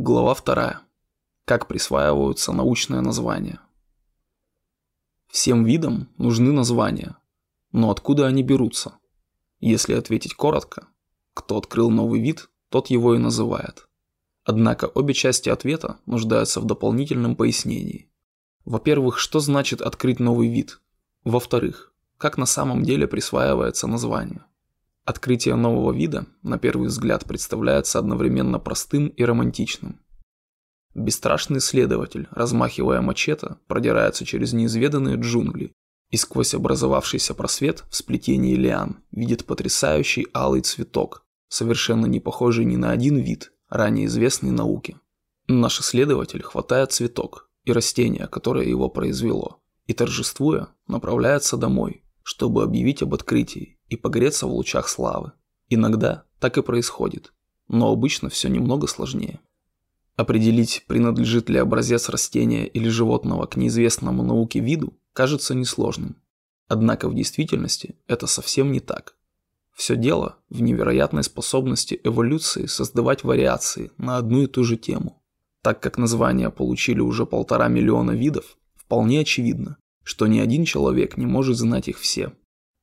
Глава 2. Как присваиваются научные названия. Всем видам нужны названия, но откуда они берутся? Если ответить коротко, кто открыл новый вид, тот его и называет. Однако обе части ответа нуждаются в дополнительном пояснении. Во-первых, что значит открыть новый вид? Во-вторых, как на самом деле присваивается название? Открытие нового вида, на первый взгляд, представляется одновременно простым и романтичным. Бесстрашный следователь, размахивая мачете, продирается через неизведанные джунгли и сквозь образовавшийся просвет в сплетении лиан видит потрясающий алый цветок, совершенно не похожий ни на один вид, ранее известный науке. Наш исследователь хватает цветок и растение, которое его произвело, и торжествуя, направляется домой, чтобы объявить об открытии и погреться в лучах славы. Иногда так и происходит, но обычно все немного сложнее. Определить, принадлежит ли образец растения или животного к неизвестному науке виду, кажется несложным. Однако в действительности это совсем не так. Все дело в невероятной способности эволюции создавать вариации на одну и ту же тему. Так как названия получили уже полтора миллиона видов, вполне очевидно, что ни один человек не может знать их все.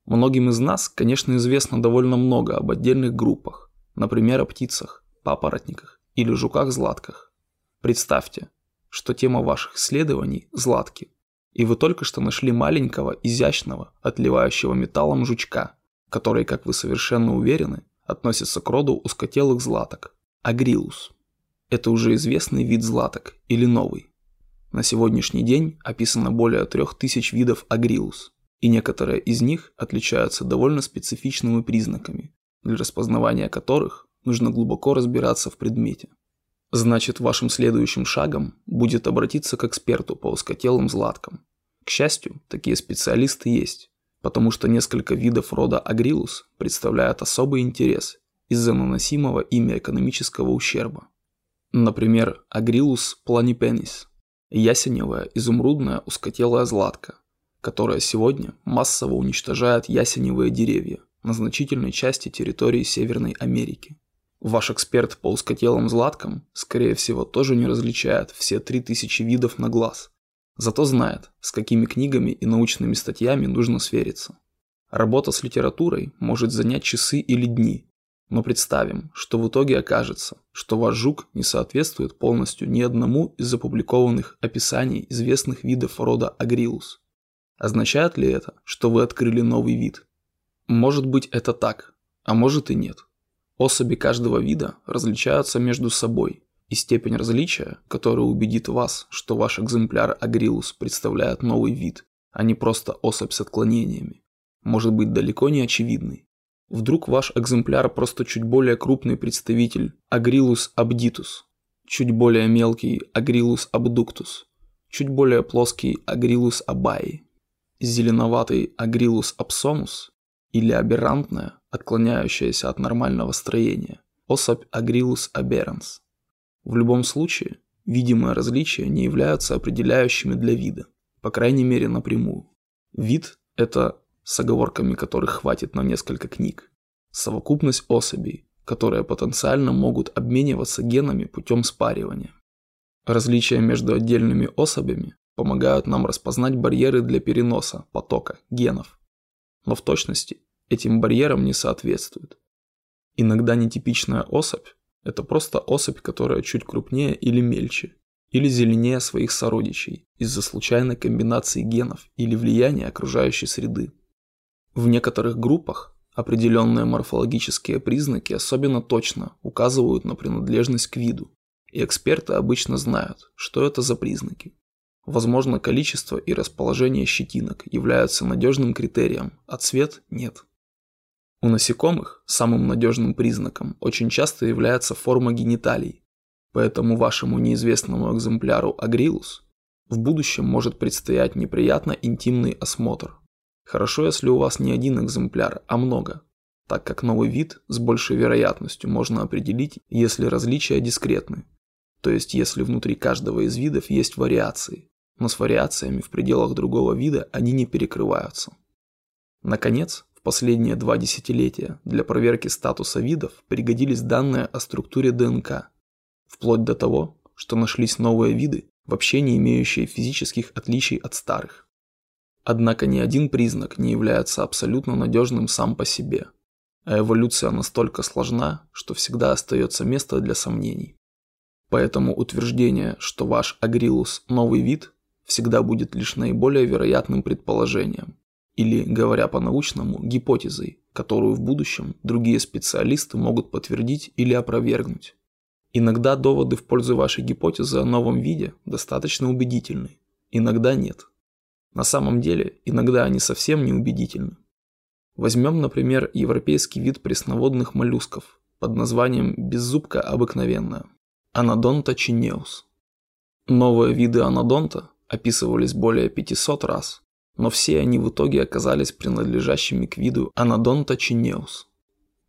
Многим из нас, конечно, известно довольно много об отдельных группах, например, о птицах, папоротниках или жуках-златках. Представьте, что тема ваших исследований – златки, и вы только что нашли маленького, изящного, отливающего металлом жучка, который, как вы совершенно уверены, относится к роду узкотелых златок – агрилус. Это уже известный вид златок или новый. На сегодняшний день описано более 3000 видов агрилус – и некоторые из них отличаются довольно специфичными признаками, для распознавания которых нужно глубоко разбираться в предмете. Значит, вашим следующим шагом будет обратиться к эксперту по узкотелым златкам. К счастью, такие специалисты есть, потому что несколько видов рода агрилус представляют особый интерес из-за наносимого ими экономического ущерба. Например, агрилус планипенис – ясеневая изумрудная узкотелая златка – которая сегодня массово уничтожает ясеневые деревья на значительной части территории Северной Америки. Ваш эксперт по узкотелым златкам, скорее всего, тоже не различает все 3000 видов на глаз, зато знает, с какими книгами и научными статьями нужно свериться. Работа с литературой может занять часы или дни, но представим, что в итоге окажется, что ваш жук не соответствует полностью ни одному из опубликованных описаний известных видов рода Агрилус. Означает ли это, что вы открыли новый вид? Может быть это так, а может и нет. Особи каждого вида различаются между собой, и степень различия, которая убедит вас, что ваш экземпляр Агрилус представляет новый вид, а не просто особь с отклонениями, может быть далеко не очевидной. Вдруг ваш экземпляр просто чуть более крупный представитель Агрилус абдитус, чуть более мелкий Агрилус абдуктус, чуть более плоский Агрилус абаи зеленоватый агрилус апсомус или аберрантная, отклоняющаяся от нормального строения, особь агрилус аберенс. В любом случае, видимые различия не являются определяющими для вида, по крайней мере напрямую. Вид – это, с оговорками которых хватит на несколько книг, совокупность особей, которые потенциально могут обмениваться генами путем спаривания. Различия между отдельными особями помогают нам распознать барьеры для переноса потока генов. Но в точности этим барьерам не соответствуют. Иногда нетипичная особь – это просто особь, которая чуть крупнее или мельче, или зеленее своих сородичей из-за случайной комбинации генов или влияния окружающей среды. В некоторых группах определенные морфологические признаки особенно точно указывают на принадлежность к виду, и эксперты обычно знают, что это за признаки. Возможно, количество и расположение щетинок являются надежным критерием, а цвет – нет. У насекомых самым надежным признаком очень часто является форма гениталий, поэтому вашему неизвестному экземпляру агрилус в будущем может предстоять неприятно интимный осмотр. Хорошо, если у вас не один экземпляр, а много, так как новый вид с большей вероятностью можно определить, если различия дискретны, то есть если внутри каждого из видов есть вариации, но с вариациями в пределах другого вида они не перекрываются. Наконец, в последние два десятилетия для проверки статуса видов пригодились данные о структуре ДНК. вплоть до того, что нашлись новые виды, вообще не имеющие физических отличий от старых. Однако ни один признак не является абсолютно надежным сам по себе, а эволюция настолько сложна, что всегда остается место для сомнений. Поэтому утверждение, что ваш агрилус – новый вид, всегда будет лишь наиболее вероятным предположением, или, говоря по-научному, гипотезой, которую в будущем другие специалисты могут подтвердить или опровергнуть. Иногда доводы в пользу вашей гипотезы о новом виде достаточно убедительны, иногда нет. На самом деле, иногда они совсем не убедительны. Возьмем, например, европейский вид пресноводных моллюсков под названием беззубка обыкновенная – Анодонта чинеус. Новые виды анодонта описывались более 500 раз, но все они в итоге оказались принадлежащими к виду Анодонта чинеус.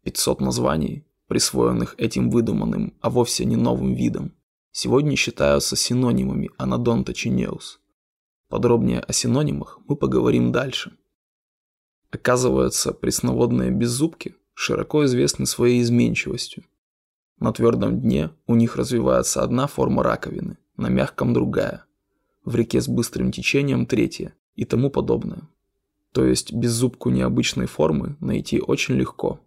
500 названий, присвоенных этим выдуманным, а вовсе не новым видом, сегодня считаются синонимами Анодонта чинеус. Подробнее о синонимах мы поговорим дальше. Оказывается, пресноводные беззубки широко известны своей изменчивостью. На твердом дне у них развивается одна форма раковины, на мягком другая. В реке с быстрым течением третья и тому подобное. То есть беззубку необычной формы найти очень легко.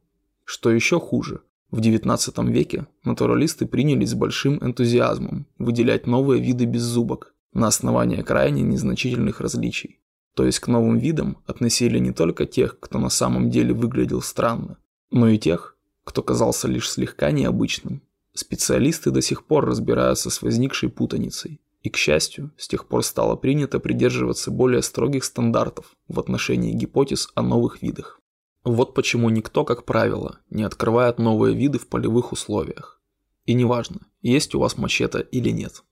Что еще хуже, в XIX веке натуралисты принялись с большим энтузиазмом выделять новые виды беззубок на основании крайне незначительных различий. То есть к новым видам относили не только тех, кто на самом деле выглядел странно, но и тех, кто казался лишь слегка необычным. Специалисты до сих пор разбираются с возникшей путаницей. И, к счастью, с тех пор стало принято придерживаться более строгих стандартов в отношении гипотез о новых видах. Вот почему никто, как правило, не открывает новые виды в полевых условиях. И неважно, есть у вас мачете или нет.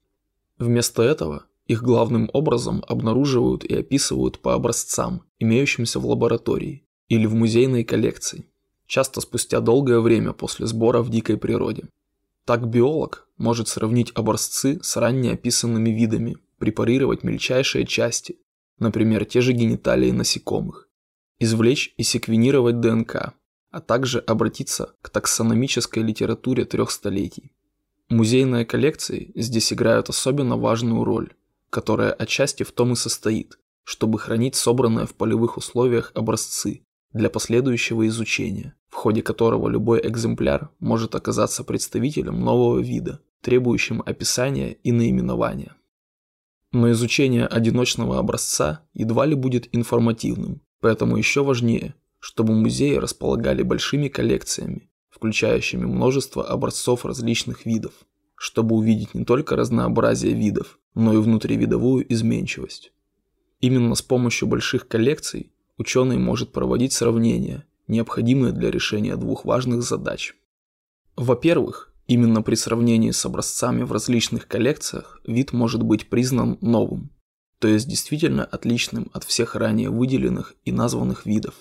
Вместо этого их главным образом обнаруживают и описывают по образцам, имеющимся в лаборатории или в музейной коллекции, часто спустя долгое время после сбора в дикой природе. Так биолог может сравнить образцы с ранее описанными видами, препарировать мельчайшие части, например, те же гениталии насекомых, извлечь и секвенировать ДНК, а также обратиться к таксономической литературе трех столетий. Музейные коллекции здесь играют особенно важную роль, которая отчасти в том и состоит, чтобы хранить собранные в полевых условиях образцы для последующего изучения, в ходе которого любой экземпляр может оказаться представителем нового вида, требующим описания и наименования. Но изучение одиночного образца едва ли будет информативным, поэтому еще важнее, чтобы музеи располагали большими коллекциями, включающими множество образцов различных видов, чтобы увидеть не только разнообразие видов, но и внутривидовую изменчивость. Именно с помощью больших коллекций ученый может проводить сравнения, необходимые для решения двух важных задач. Во-первых, именно при сравнении с образцами в различных коллекциях вид может быть признан новым, то есть действительно отличным от всех ранее выделенных и названных видов.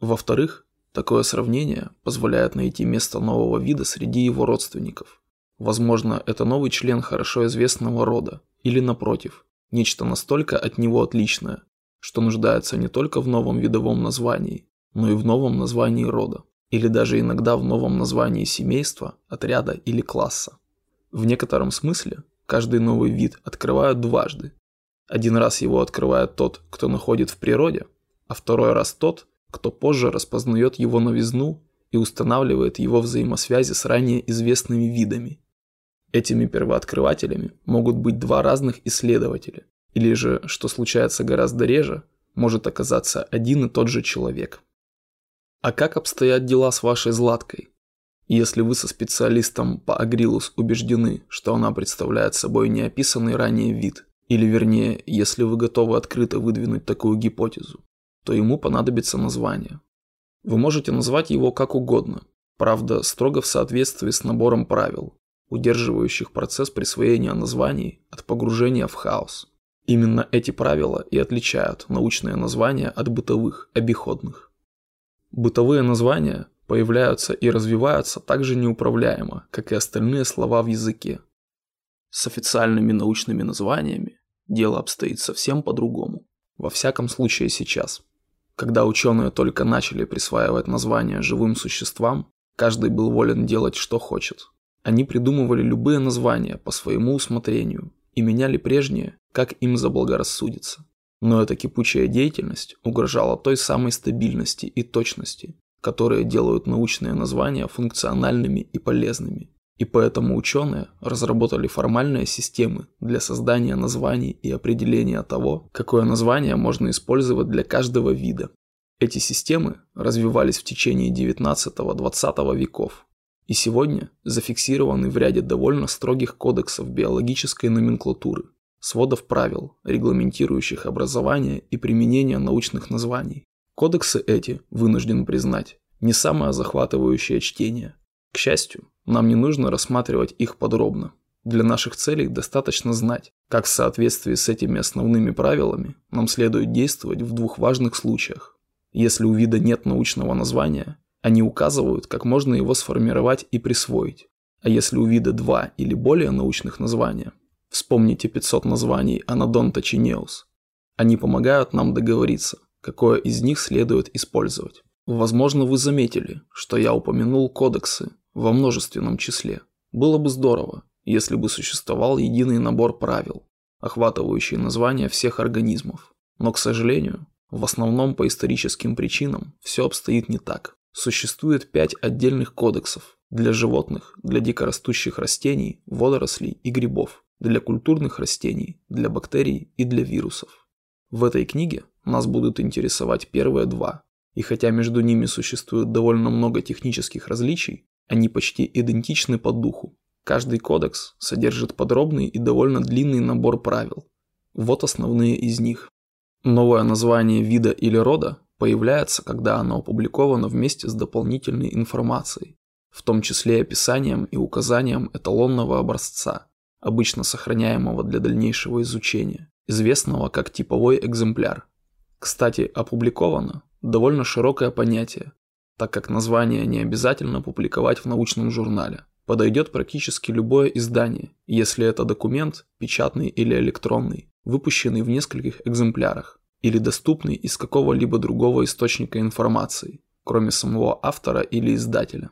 Во-вторых, такое сравнение позволяет найти место нового вида среди его родственников. Возможно, это новый член хорошо известного рода, или напротив, нечто настолько от него отличное, что нуждается не только в новом видовом названии, но и в новом названии рода, или даже иногда в новом названии семейства, отряда или класса. В некотором смысле каждый новый вид открывают дважды. Один раз его открывает тот, кто находит в природе, а второй раз тот, кто позже распознает его новизну и устанавливает его взаимосвязи с ранее известными видами. Этими первооткрывателями могут быть два разных исследователя, или же, что случается гораздо реже, может оказаться один и тот же человек. А как обстоят дела с вашей Златкой? Если вы со специалистом по Агрилус убеждены, что она представляет собой неописанный ранее вид, или вернее, если вы готовы открыто выдвинуть такую гипотезу, то ему понадобится название. Вы можете назвать его как угодно, правда, строго в соответствии с набором правил, удерживающих процесс присвоения названий от погружения в хаос. Именно эти правила и отличают научные названия от бытовых, обиходных. Бытовые названия появляются и развиваются так же неуправляемо, как и остальные слова в языке. С официальными научными названиями дело обстоит совсем по-другому. Во всяком случае сейчас. Когда ученые только начали присваивать названия живым существам, каждый был волен делать, что хочет. Они придумывали любые названия по своему усмотрению и меняли прежние, как им заблагорассудится. Но эта кипучая деятельность угрожала той самой стабильности и точности, которые делают научные названия функциональными и полезными. И поэтому ученые разработали формальные системы для создания названий и определения того, какое название можно использовать для каждого вида. Эти системы развивались в течение 19-20 веков и сегодня зафиксированы в ряде довольно строгих кодексов биологической номенклатуры, сводов правил, регламентирующих образование и применение научных названий. Кодексы эти, вынужден признать, не самое захватывающее чтение. К счастью, нам не нужно рассматривать их подробно. Для наших целей достаточно знать, как в соответствии с этими основными правилами нам следует действовать в двух важных случаях. Если у вида нет научного названия, они указывают, как можно его сформировать и присвоить. А если у вида два или более научных названия, вспомните 500 названий Анадонта чинеус, они помогают нам договориться, какое из них следует использовать. Возможно, вы заметили, что я упомянул кодексы, во множественном числе. Было бы здорово, если бы существовал единый набор правил, охватывающий названия всех организмов. Но, к сожалению, в основном по историческим причинам все обстоит не так. Существует пять отдельных кодексов для животных, для дикорастущих растений, водорослей и грибов, для культурных растений, для бактерий и для вирусов. В этой книге нас будут интересовать первые два, и хотя между ними существует довольно много технических различий, они почти идентичны по духу. Каждый кодекс содержит подробный и довольно длинный набор правил. Вот основные из них. Новое название вида или рода появляется, когда оно опубликовано вместе с дополнительной информацией, в том числе описанием и указанием эталонного образца, обычно сохраняемого для дальнейшего изучения, известного как типовой экземпляр. Кстати, опубликовано довольно широкое понятие, так как название не обязательно публиковать в научном журнале. Подойдет практически любое издание, если это документ, печатный или электронный, выпущенный в нескольких экземплярах, или доступный из какого-либо другого источника информации, кроме самого автора или издателя.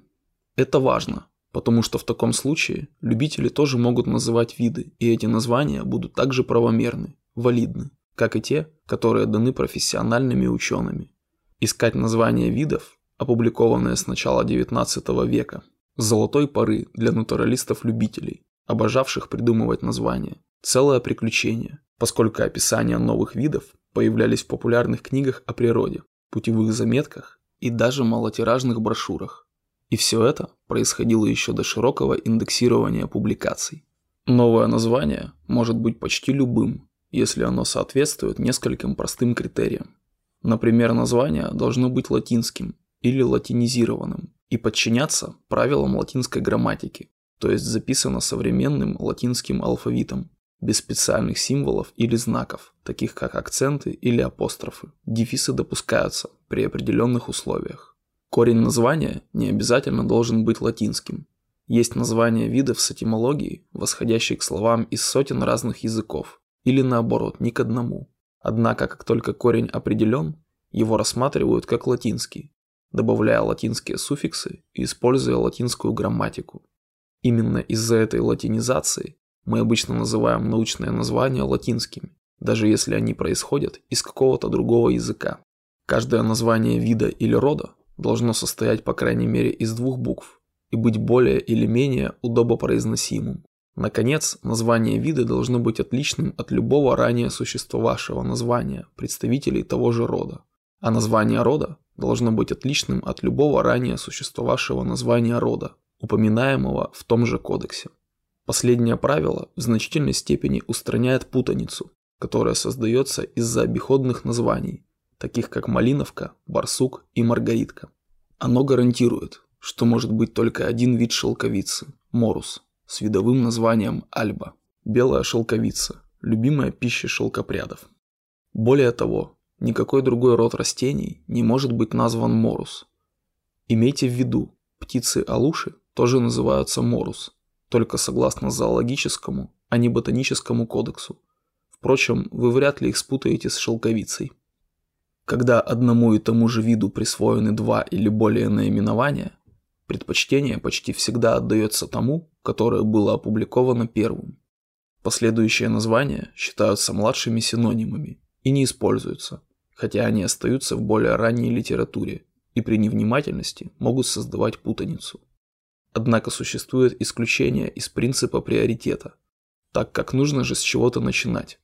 Это важно, потому что в таком случае любители тоже могут называть виды, и эти названия будут также правомерны, валидны, как и те, которые даны профессиональными учеными. Искать названия видов опубликованное с начала XIX века, золотой поры для натуралистов-любителей, обожавших придумывать названия. Целое приключение, поскольку описания новых видов появлялись в популярных книгах о природе, путевых заметках и даже малотиражных брошюрах. И все это происходило еще до широкого индексирования публикаций. Новое название может быть почти любым, если оно соответствует нескольким простым критериям. Например, название должно быть латинским или латинизированным и подчиняться правилам латинской грамматики, то есть записано современным латинским алфавитом, без специальных символов или знаков, таких как акценты или апострофы. Дефисы допускаются при определенных условиях. Корень названия не обязательно должен быть латинским. Есть названия видов с этимологией, восходящие к словам из сотен разных языков, или наоборот, ни к одному. Однако, как только корень определен, его рассматривают как латинский, добавляя латинские суффиксы и используя латинскую грамматику. Именно из-за этой латинизации мы обычно называем научные названия латинскими, даже если они происходят из какого-то другого языка. Каждое название вида или рода должно состоять по крайней мере из двух букв и быть более или менее удобопроизносимым. Наконец, название вида должно быть отличным от любого ранее существовавшего названия представителей того же рода, а название рода должно быть отличным от любого ранее существовавшего названия рода, упоминаемого в том же кодексе. Последнее правило в значительной степени устраняет путаницу, которая создается из-за обиходных названий, таких как малиновка, барсук и маргаритка. Оно гарантирует, что может быть только один вид шелковицы – морус, с видовым названием альба – белая шелковица, любимая пища шелкопрядов. Более того, Никакой другой род растений не может быть назван морус. Имейте в виду, птицы-алуши тоже называются морус, только согласно зоологическому, а не ботаническому кодексу. Впрочем, вы вряд ли их спутаете с шелковицей. Когда одному и тому же виду присвоены два или более наименования, Предпочтение почти всегда отдается тому, которое было опубликовано первым. Последующие названия считаются младшими синонимами и не используются, хотя они остаются в более ранней литературе и при невнимательности могут создавать путаницу. Однако существует исключение из принципа приоритета, так как нужно же с чего-то начинать.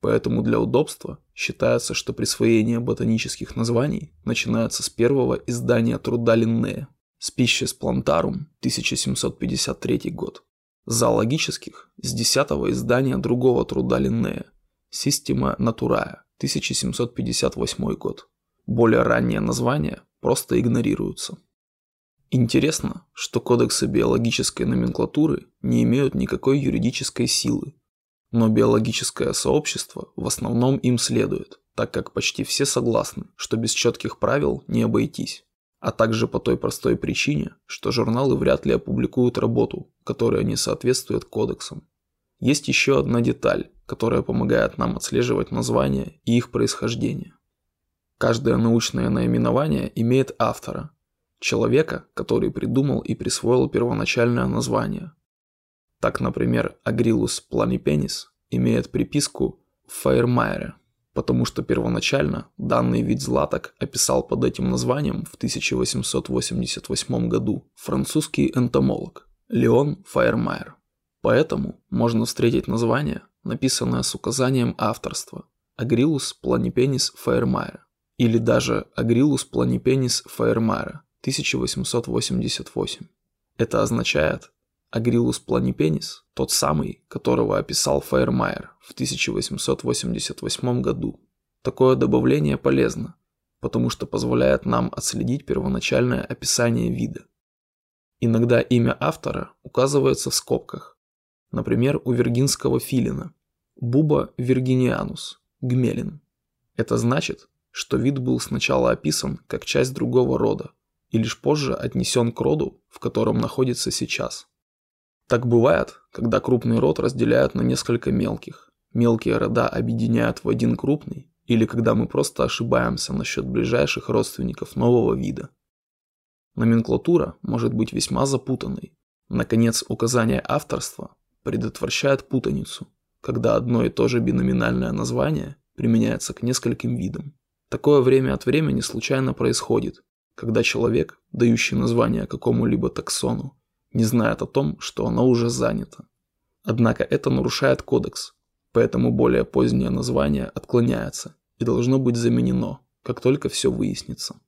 Поэтому для удобства считается, что присвоение ботанических названий начинается с первого издания труда Линнея Species Plantarum 1753 год. Зоологических с десятого издания другого труда Линнея Systema Naturae 1758 год. Более ранние названия просто игнорируются. Интересно, что кодексы биологической номенклатуры не имеют никакой юридической силы, но биологическое сообщество в основном им следует, так как почти все согласны, что без четких правил не обойтись, а также по той простой причине, что журналы вряд ли опубликуют работу, которая не соответствует кодексам. Есть еще одна деталь, которая помогает нам отслеживать названия и их происхождение. Каждое научное наименование имеет автора, человека, который придумал и присвоил первоначальное название. Так, например, Агрилус планипенис имеет приписку Фейермайера, потому что первоначально данный вид златок описал под этим названием в 1888 году французский энтомолог Леон Фейермайер. Поэтому можно встретить название, написанное с указанием авторства Агрилус планипенис Фейермайера или даже Агрилус планипенис Фейермайера 1888. Это означает Агрилус планипенис, тот самый, которого описал Фейермайер в 1888 году. Такое добавление полезно, потому что позволяет нам отследить первоначальное описание вида. Иногда имя автора указывается в скобках. Например, у виргинского филина Буба виргинианус, гмелин. Это значит, что вид был сначала описан как часть другого рода, и лишь позже отнесен к роду, в котором находится сейчас. Так бывает, когда крупный род разделяют на несколько мелких. Мелкие рода объединяют в один крупный, или когда мы просто ошибаемся насчет ближайших родственников нового вида. Номенклатура может быть весьма запутанной. Наконец, указание авторства предотвращает путаницу, когда одно и то же биноминальное название применяется к нескольким видам. Такое время от времени случайно происходит, когда человек, дающий название какому-либо таксону, не знает о том, что оно уже занято. Однако это нарушает кодекс, поэтому более позднее название отклоняется и должно быть заменено, как только все выяснится.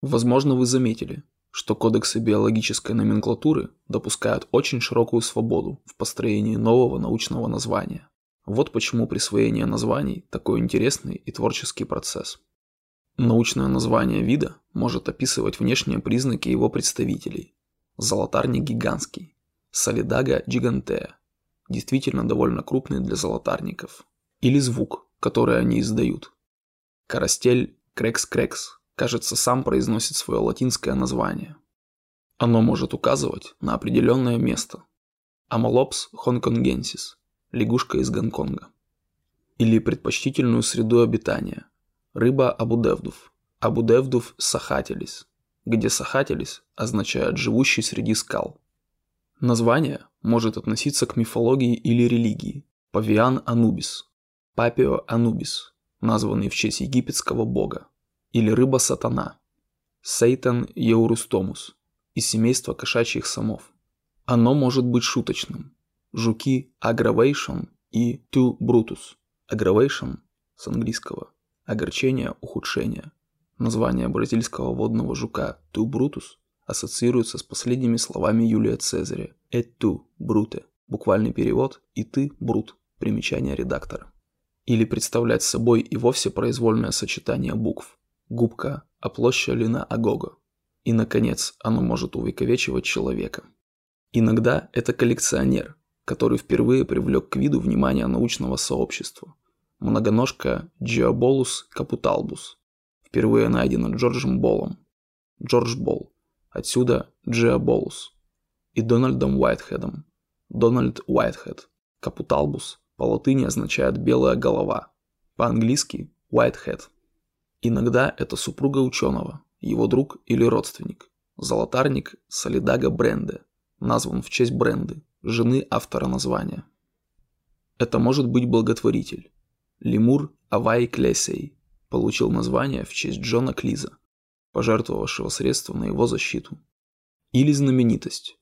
Возможно, вы заметили, что кодексы биологической номенклатуры допускают очень широкую свободу в построении нового научного названия. Вот почему присвоение названий – такой интересный и творческий процесс. Научное название вида может описывать внешние признаки его представителей. Золотарник гигантский, Солидага гигантея, действительно довольно крупный для золотарников. Или звук, который они издают. Карастель крекс-крекс, кажется, сам произносит свое латинское название. Оно может указывать на определенное место. Амалопс хонконгенсис, лягушка из Гонконга. Или предпочтительную среду обитания – Рыба Абудевдув. Абудевдув сахателис, где сахателис означает «живущий среди скал». Название может относиться к мифологии или религии. Павиан Анубис, Papio anubis, названный в честь египетского бога, или рыба-сатана, Satan eurystomus, из семейства кошачьих сомов. Оно может быть шуточным. Жуки Agra vation и Tu brutus. Aggravation с английского огорчение, ухудшение. Название бразильского водного жука «Tu brutus» ассоциируется с последними словами Юлия Цезаря «et tu, brute» буквальный перевод «и ты, брут», примечание редактора. Или представлять собой и вовсе произвольное сочетание букв «губка», «оплощалина агого». И, наконец, оно может увековечивать человека. Иногда это коллекционер, который впервые привлек к виду внимание научного сообщества – Многоножка Geobolus caputalbus. Впервые найдена Джорджем Боллом. Джордж Болл. Отсюда Geobolus. И Дональдом Уайтхедом. Дональд Уайтхед. Капуталбус по латыни означает «белая голова». По-английски Whitehead. Иногда это супруга ученого, его друг или родственник. Золотарник Солидага Бренде, назван в честь Бренды, жены автора названия. Это может быть благотворитель. Лемур Авай Клесей получил название в честь Джона Клиза, пожертвовавшего средства на его защиту. Или знаменитость.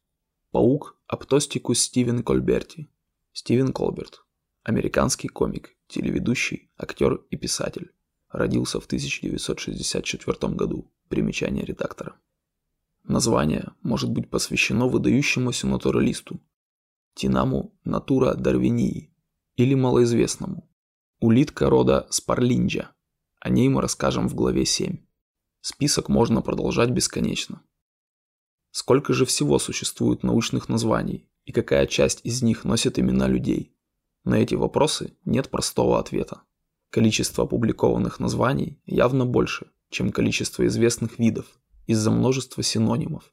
Паук Аптостикус Стивен Кольберти. Стивен Колберт. Американский комик, телеведущий, актер и писатель. Родился в 1964 году. Примечание редактора. Название может быть посвящено выдающемуся натуралисту Тинаму Натура Дарвинии или малоизвестному улитка рода Спарлинджа. О ней мы расскажем в главе 7. Список можно продолжать бесконечно. Сколько же всего существует научных названий и какая часть из них носит имена людей? На эти вопросы нет простого ответа. Количество опубликованных названий явно больше, чем количество известных видов из-за множества синонимов.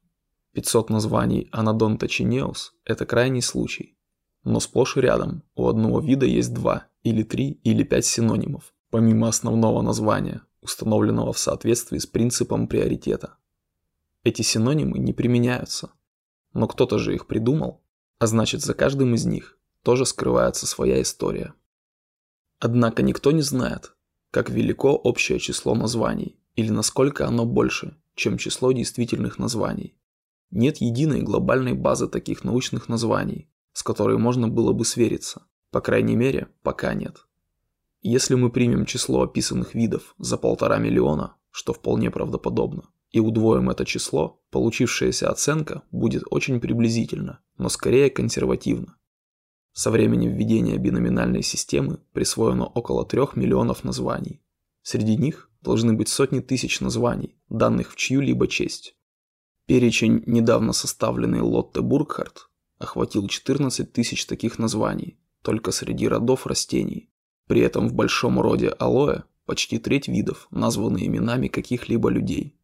500 названий Анадонта чинеус – это крайний случай. Но сплошь и рядом у одного вида есть два, или три, или пять синонимов, помимо основного названия, установленного в соответствии с принципом приоритета. Эти синонимы не применяются, но кто-то же их придумал, а значит за каждым из них тоже скрывается своя история. Однако никто не знает, как велико общее число названий или насколько оно больше, чем число действительных названий. Нет единой глобальной базы таких научных названий, с которой можно было бы свериться, по крайней мере, пока нет. Если мы примем число описанных видов за полтора миллиона, что вполне правдоподобно, и удвоим это число, получившаяся оценка будет очень приблизительно, но скорее консервативна. Со времени введения биноминальной системы присвоено около 3 миллионов названий. Среди них должны быть сотни тысяч названий, данных в чью-либо честь. Перечень, недавно составленный Лотте Бургхарт, охватил 14 тысяч таких названий, только среди родов растений. При этом в большом роде алоэ почти треть видов названы именами каких-либо людей.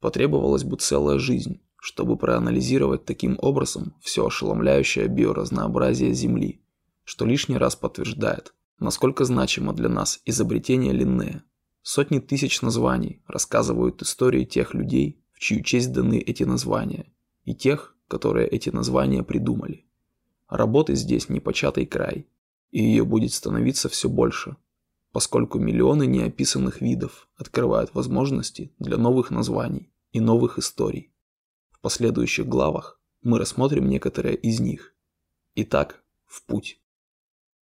Потребовалась бы целая жизнь, чтобы проанализировать таким образом все ошеломляющее биоразнообразие Земли, что лишний раз подтверждает, насколько значимо для нас изобретение Линнея. Сотни тысяч названий рассказывают истории тех людей, в чью честь даны эти названия, и тех, которые эти названия придумали. Работы здесь непочатый край, и ее будет становиться все больше, поскольку миллионы неописанных видов открывают возможности для новых названий и новых историй. В последующих главах мы рассмотрим некоторые из них. Итак, в путь.